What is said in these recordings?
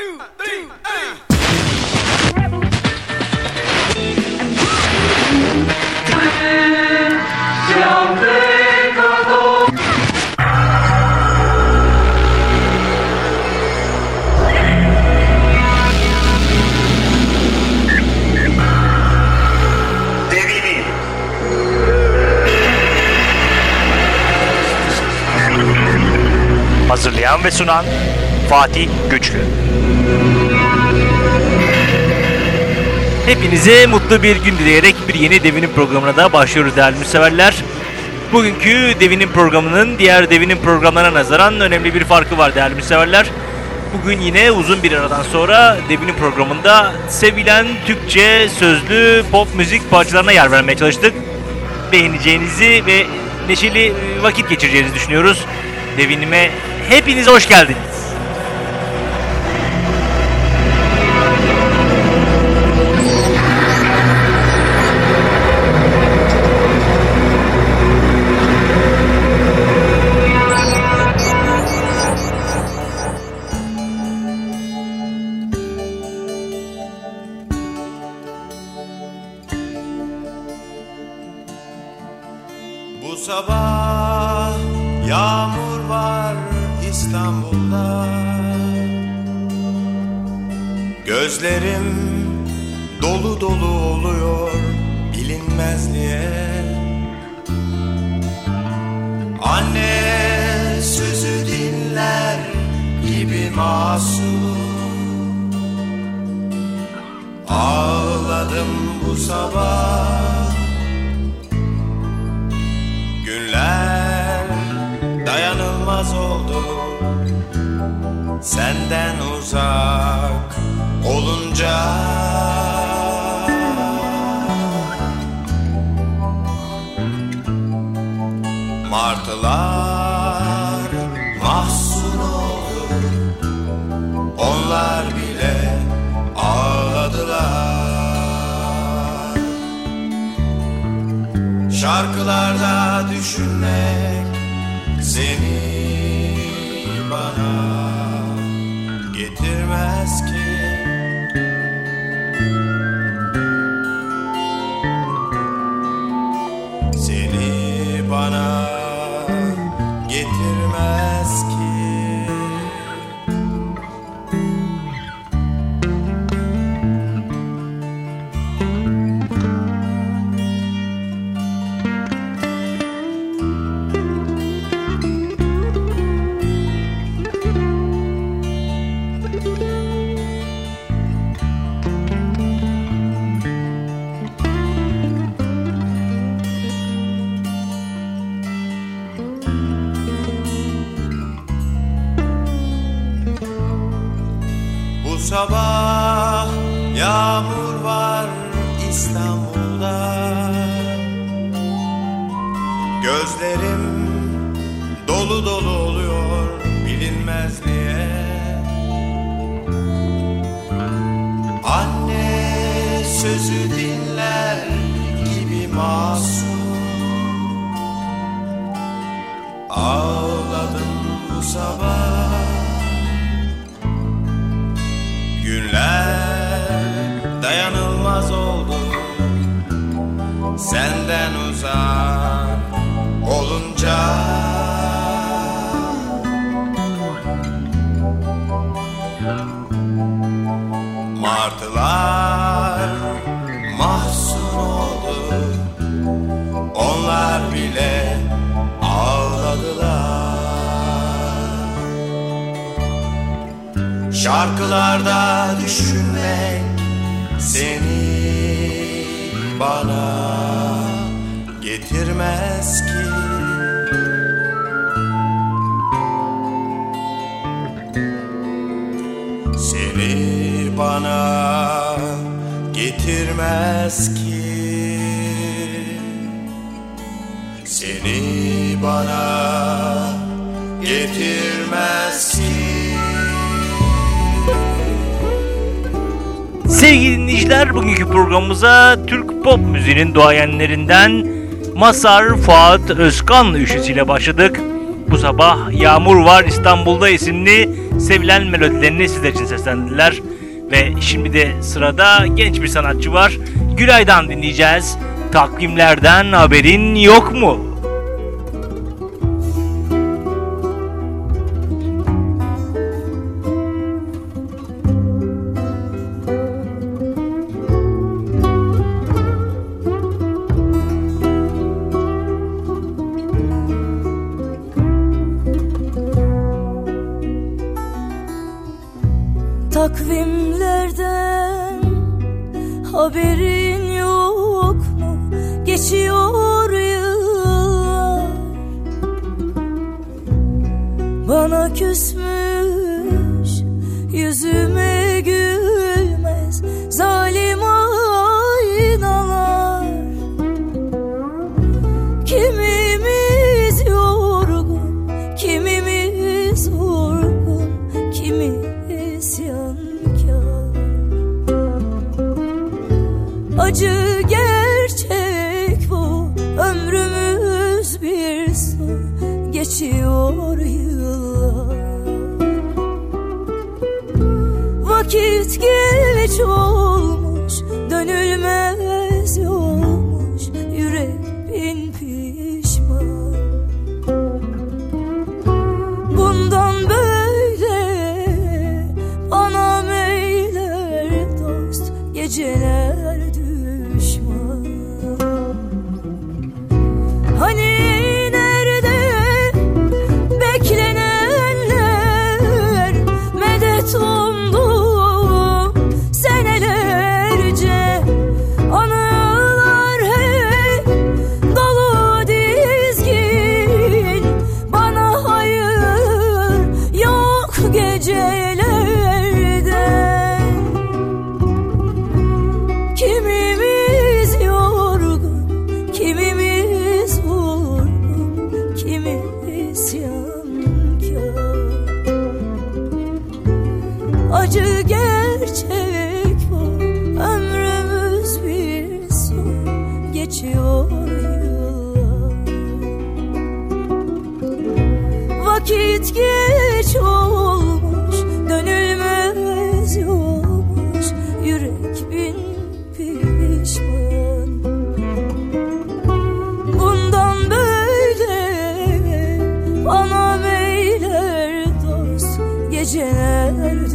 two, three, eight. Brasilian ve sunan Fatih Güçlü. Hepinize mutlu bir gün dileyerek bir yeni Devinin programına da başlıyoruz değerli müseverler. Bugünkü Devinin programının diğer Devinin programlarına nazaran önemli bir farkı var değerli müseverler. Bugün yine uzun bir aradan sonra Devinin programında sevilen Türkçe sözlü pop müzik parçalarına yer vermeye çalıştık. Beğeneceğinizi ve neşeli vakit geçireceğinizi düşünüyoruz. Devinime hepiniz hoş geldiniz. Senden uzak olunca. Martılar mahzun oldu. Onlar bile ağladılar. Şarkılarda düşünmek seni Gözlerim dolu dolu oluyor bilinmezliğe Anne sözü dinler gibi masum. Ağladım bu sabah. Günler dayanılmaz oldu. Senden uzak Martılar mahzun oldu. Onlar bile ağladılar. Şarkılarda düşünmek seni bana getirmez ki bana getirmez ki Seni bana getirmez ki Sevgili dinleyiciler bugünkü programımıza Türk pop müziğinin doğayenlerinden Masar Fuat Özkan üçlüsüyle başladık. Bu sabah Yağmur Var İstanbul'da isimli sevilen melodilerini sizler için seslendiler. Ve şimdi de sırada genç bir sanatçı var. Gülay'dan dinleyeceğiz. Takvimlerden haberin yok mu? küsmüş. Her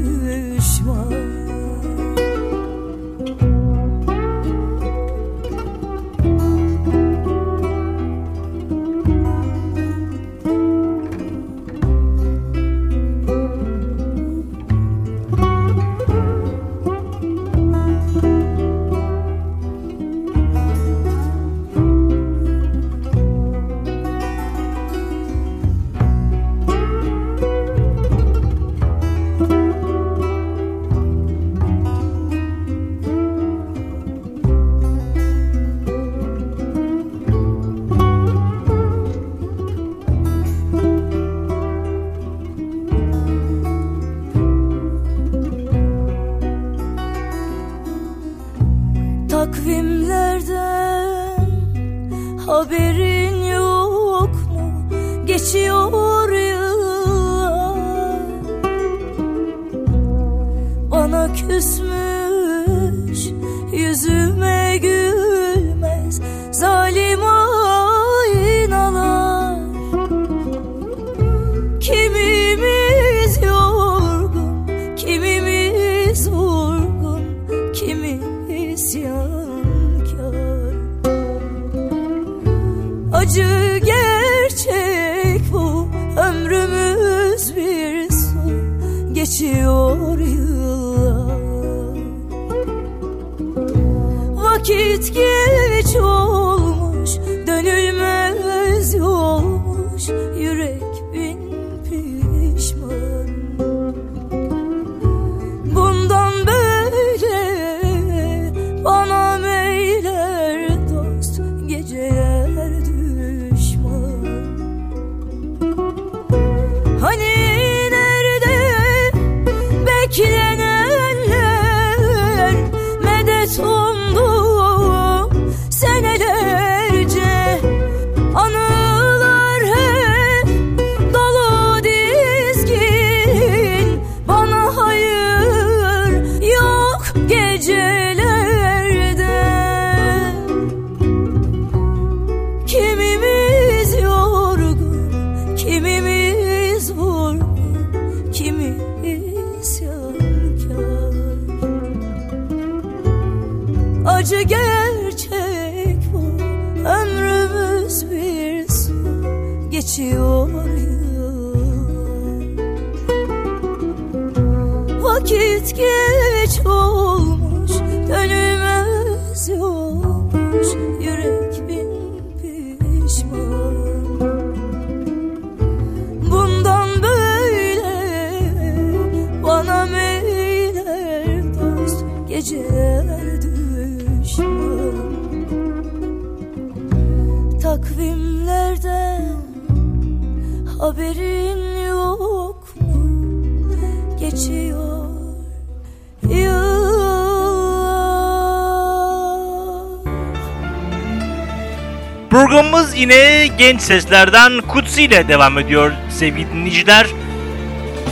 genç seslerden Kutsi ile devam ediyor sevgili dinleyiciler.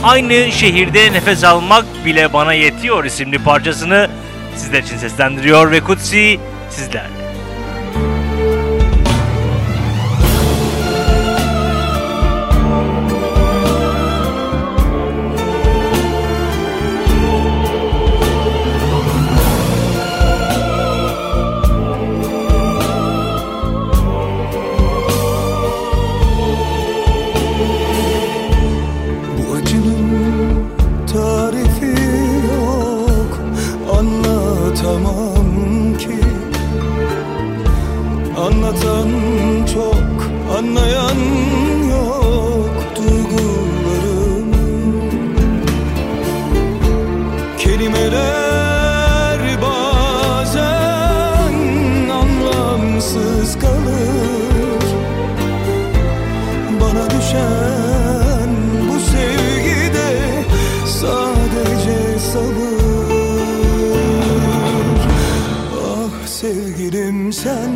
Aynı şehirde nefes almak bile bana yetiyor isimli parçasını sizler için seslendiriyor ve Kutsi sizlerle. sun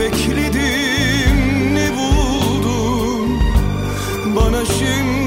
bekledim ne buldum Bana şimdi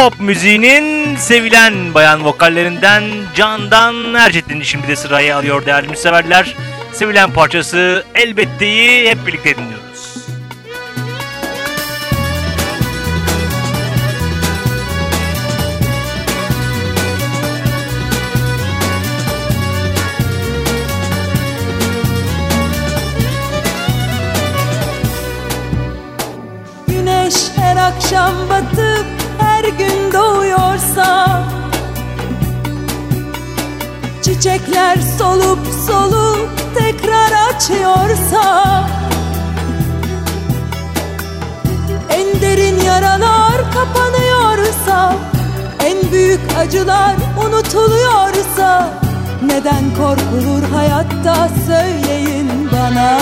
pop müziğinin sevilen bayan vokallerinden Candan Erçetin şimdi de sırayı alıyor değerli müseverler. Sevilen parçası Elbette'yi hep birlikte dinliyoruz. Akşam batıp Çiçekler solup solup tekrar açıyorsa En derin yaralar kapanıyorsa En büyük acılar unutuluyorsa Neden korkulur hayatta söyleyin bana.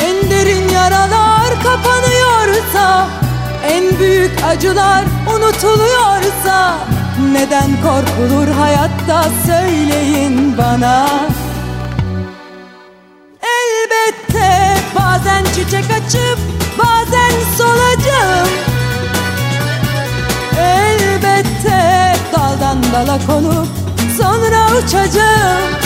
En derin yaralar kapanıyorsa En büyük acılar unutuluyorsa Neden korkulur hayatta söyleyin bana. Elbette bazen çiçek açıp bazen solacağım. Elbette daldan dala konup sonra uçacağım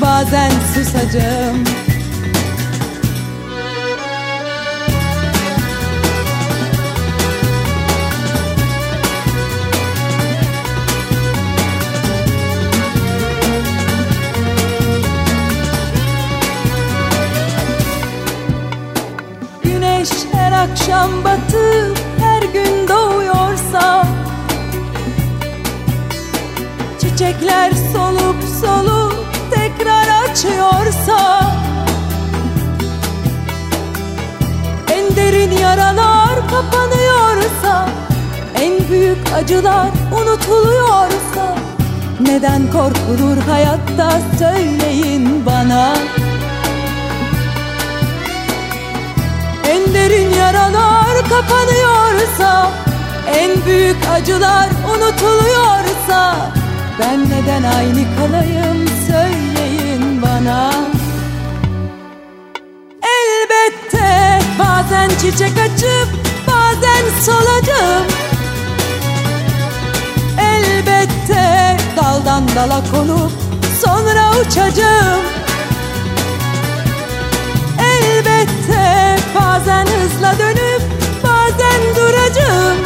bazen susacağım. Güneş her akşam batıp her gün doğuyorsa Çiçekler solup solup açıyorsa En derin yaralar kapanıyorsa En büyük acılar unutuluyorsa Neden korkulur hayatta söyleyin bana. En derin yaralar kapanıyorsa En büyük acılar unutuluyorsa Ben neden aynı kalayım bana. Elbette bazen çiçek açıp bazen solacağım Elbette daldan dala konup sonra uçacağım. Elbette bazen hızla dönüp bazen duracağım.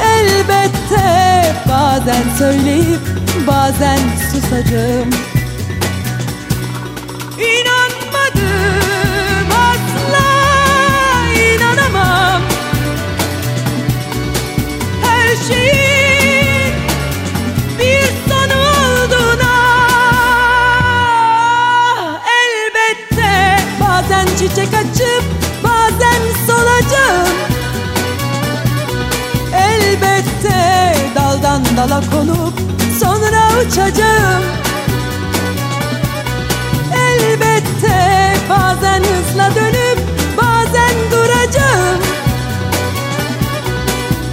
Elbette bazen söyleyip bazen susacağım. İnanmadım asla inanamam. Her şeyin bir sonu olduğuna Elbette bazen çiçek açıp bazen solacağım. Elbette daldan dala konup uçacağım. Elbette bazen hızla dönüp bazen duracağım.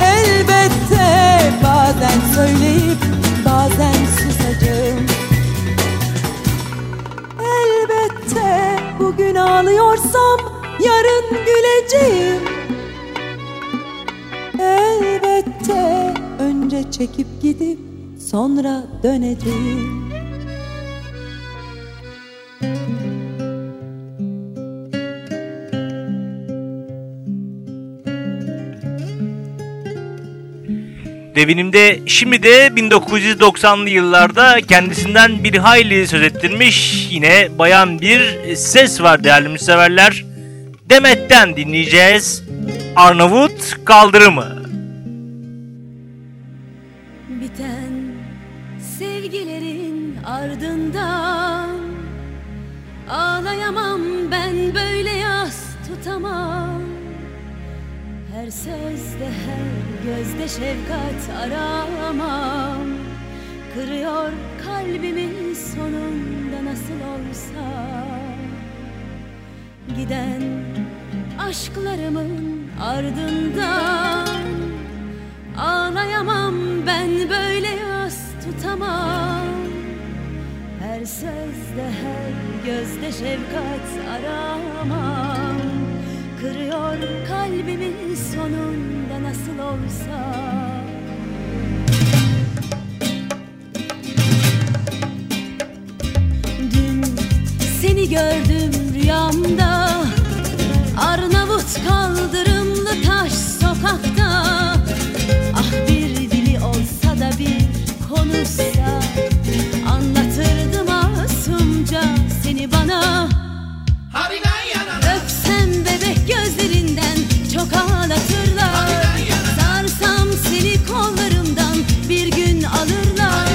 Elbette bazen söyleyip bazen susacağım. Elbette bugün ağlıyorsam yarın güleceğim. Elbette önce çekip gidip sonra döneceğim Devinimde şimdi de 1990'lı yıllarda kendisinden bir hayli söz ettirmiş yine bayan bir ses var değerli müseverler. Demet'ten dinleyeceğiz. Arnavut kaldırımı. Ağlayamam ben böyle yas tutamam. Her sözde her gözde şefkat aramam Kırıyor kalbimi sonunda nasıl olsa. Giden aşklarımın ardından Ağlayamam ben böyle yas tutamam Her sözde her gözde şefkat aramam Kırıyor kalbimi sonunda nasıl olsa. Dün seni gördüm rüyamda. Arnavut kaldırımlı taş sokakta. Ah bir dili olsa da bir konuşsa seni bana. Öpsem bebek gözlerinden çok ağlatırlar. Sarsam seni kollarımdan bir gün alırlar.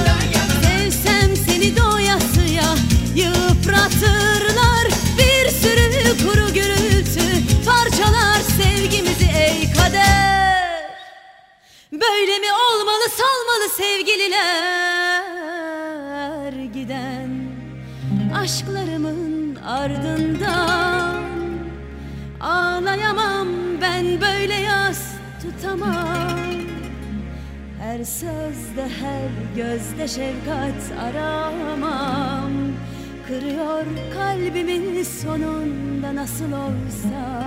Sevsem seni doyasıya yıpratırlar. Bir sürü kuru gürültü parçalar sevgimizi ey kader. Böyle mi olmalı salmalı sevgililer? Giden Aşklarımın ardından Ağlayamam ben böyle yas tutamam. Her sözde her gözde şefkat aramam. Kırıyor kalbimi sonunda nasıl olsa.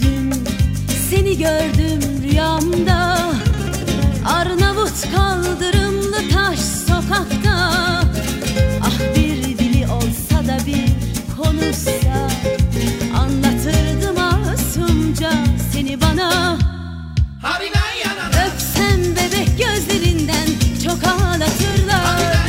Dün seni gördüm rüyamda Arnavut kaldırımlı taş sokakta. Ah bir dili olsa da bir konuşsa. Anlatırdım masumca seni bana. Öpsem bebek gözlerinden çok ağlatırlar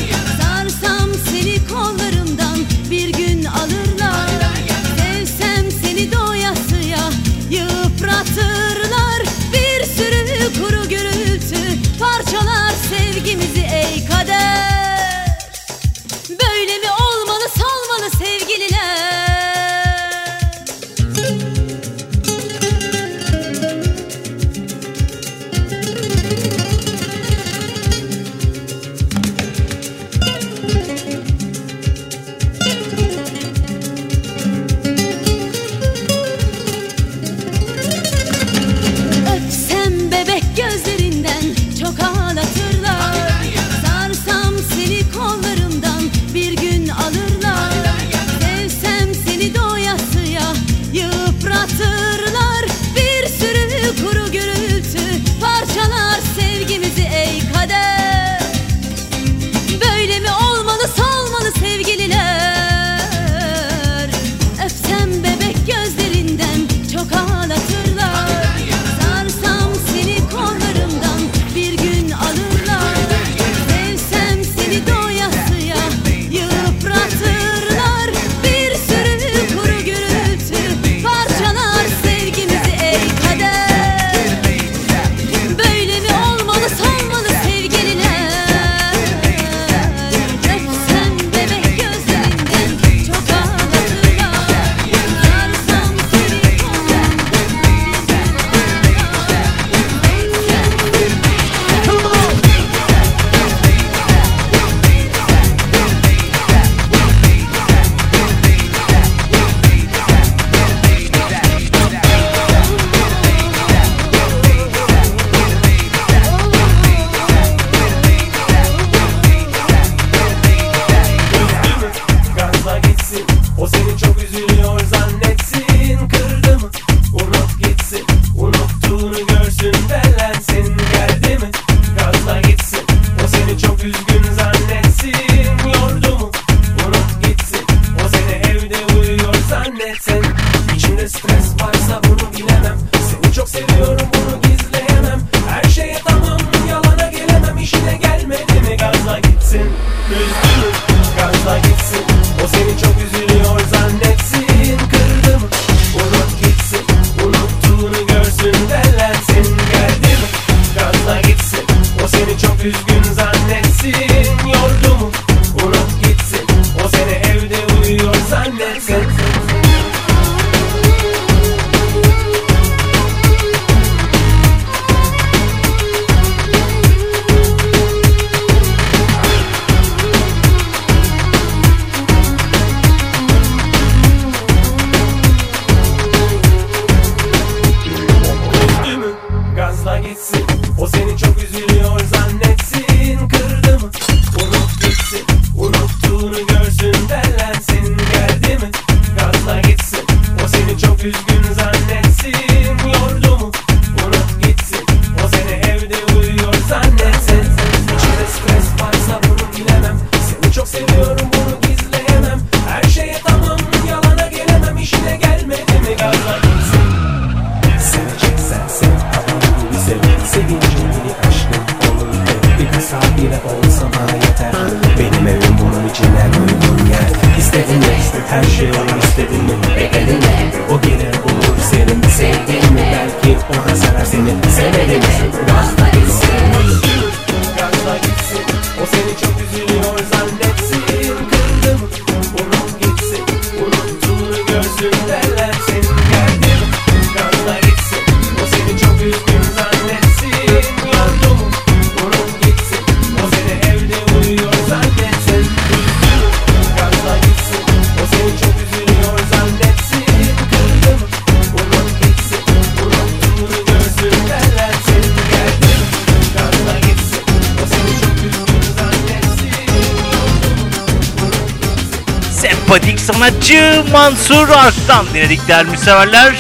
Mansur Ark'tan dinledik değerli severler.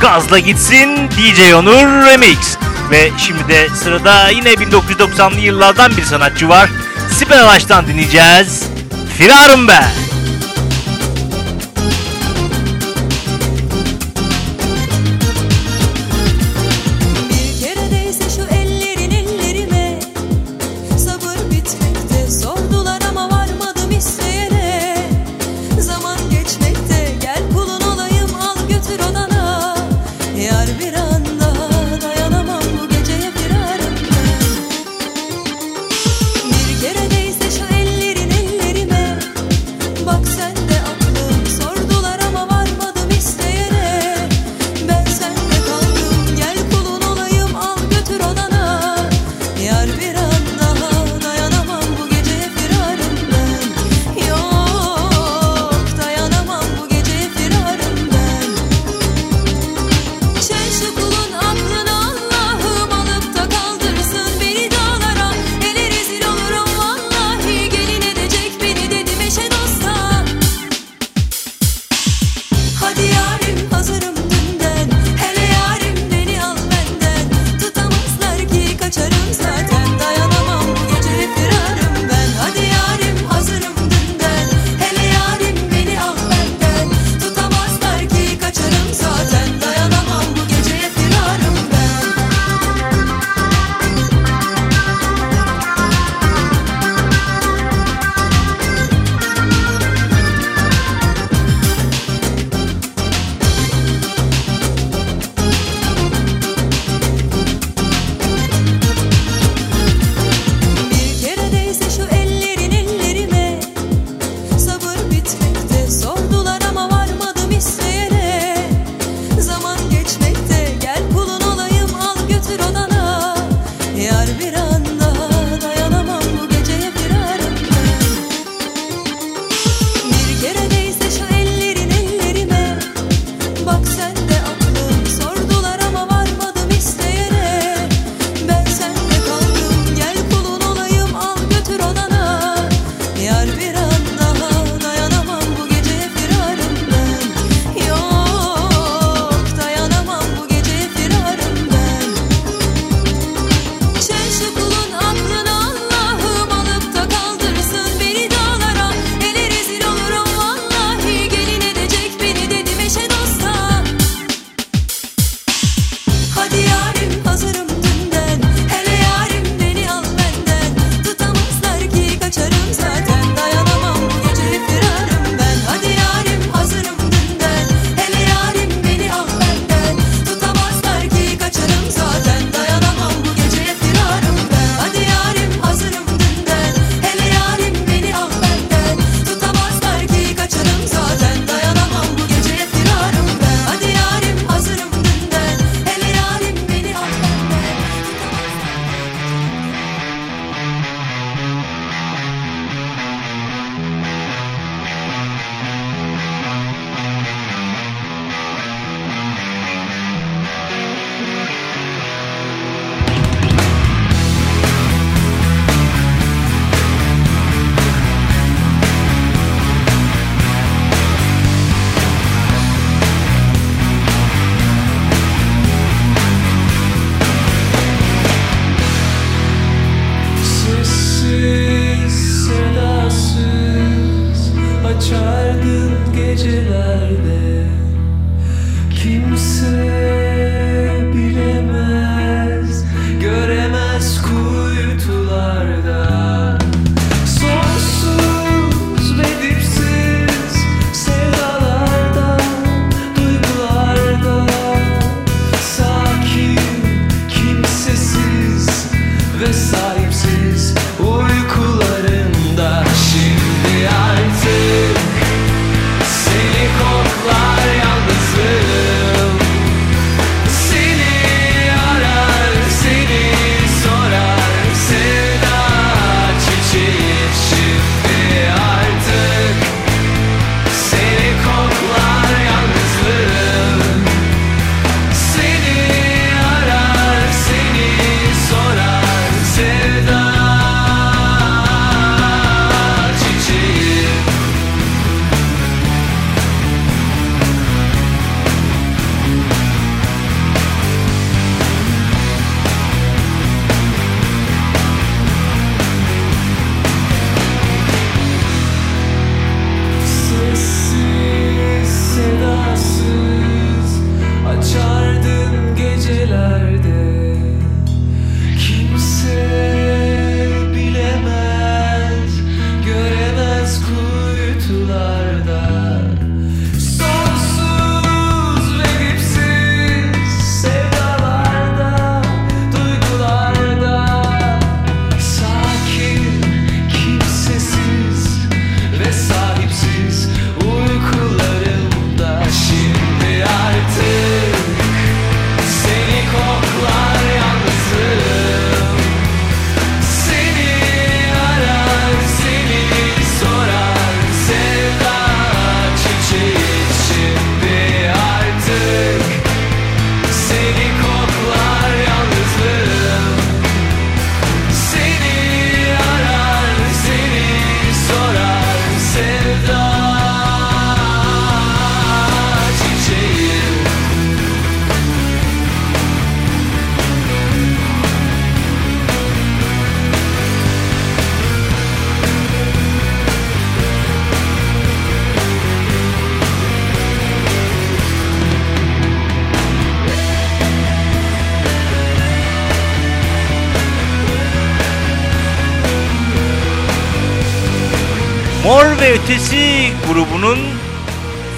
Gazla gitsin DJ Onur Remix. Ve şimdi de sırada yine 1990'lı yıllardan bir sanatçı var. Sibel Alaş'tan dinleyeceğiz. Firarım ben. Ötesi grubunun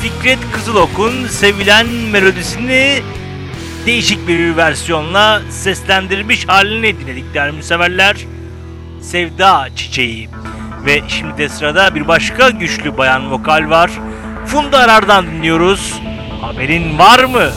Fikret Kızılok'un sevilen melodisini değişik bir versiyonla seslendirmiş halini dinledik değerli severler. Sevda Çiçeği. Ve şimdi de sırada bir başka güçlü bayan vokal var. Funda Arar'dan dinliyoruz. Haberin var mı?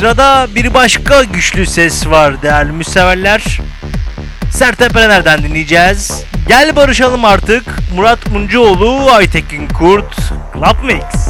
Sırada bir başka güçlü ses var değerli müseverler. Sertab Erener'den dinleyeceğiz. Gel barışalım artık. Murat Muncuoğlu, Aytekin Kurt, Club Mix.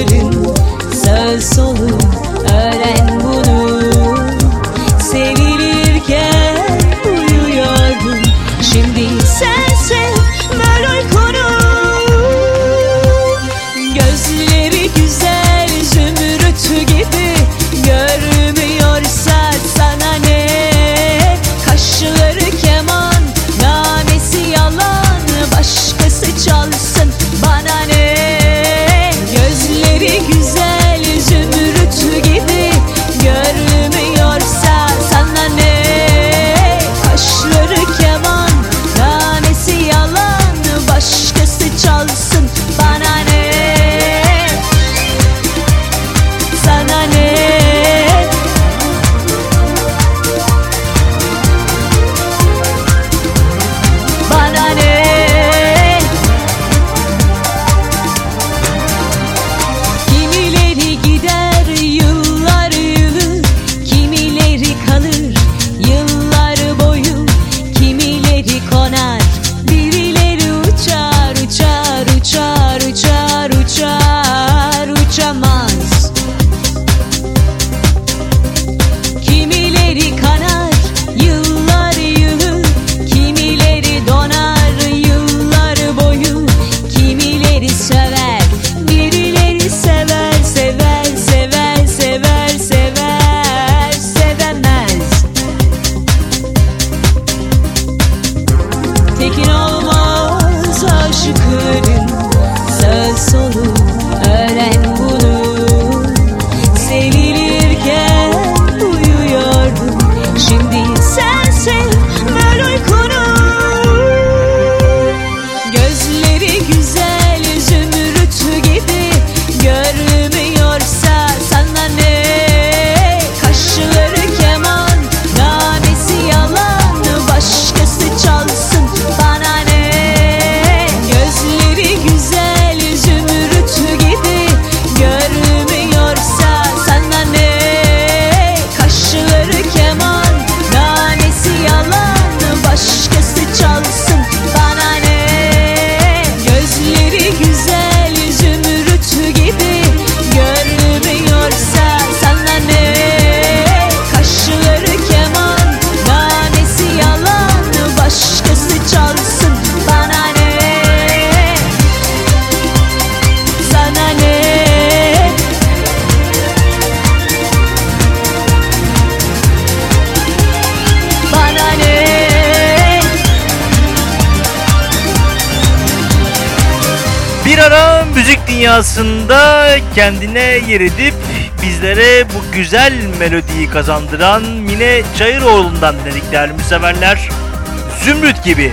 fading dünyasında kendine yer edip bizlere bu güzel melodiyi kazandıran Mine Çayıroğlu'ndan dedik değerli müseverler. Zümrüt gibi.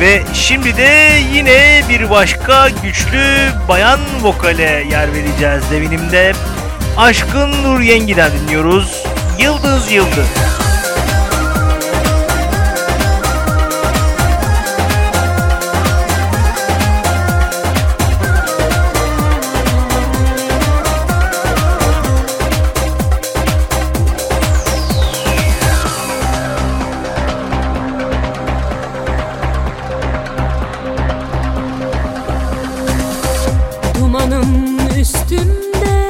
Ve şimdi de yine bir başka güçlü bayan vokale yer vereceğiz devinimde. Aşkın Nur Yengi'den dinliyoruz. Yıldız Yıldız. canım üstümde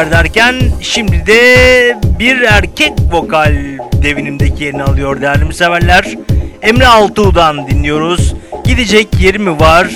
vokaller derken şimdi de bir erkek vokal devinimdeki yerini alıyor değerli misafirler. Emre Altuğ'dan dinliyoruz. Gidecek yeri mi var?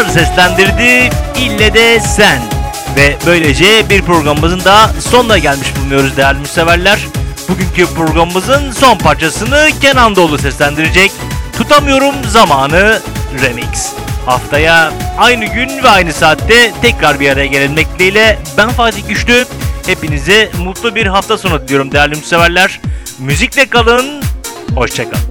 Dizdar seslendirdi İlle de Sen. Ve böylece bir programımızın da sonuna gelmiş bulunuyoruz değerli müseverler. Bugünkü programımızın son parçasını Kenan Doğulu seslendirecek. Tutamıyorum zamanı remix. Haftaya aynı gün ve aynı saatte tekrar bir araya gelmek dileğiyle ben Fatih Güçlü. Hepinize mutlu bir hafta sonu diliyorum değerli müseverler. Müzikle kalın, hoşçakalın.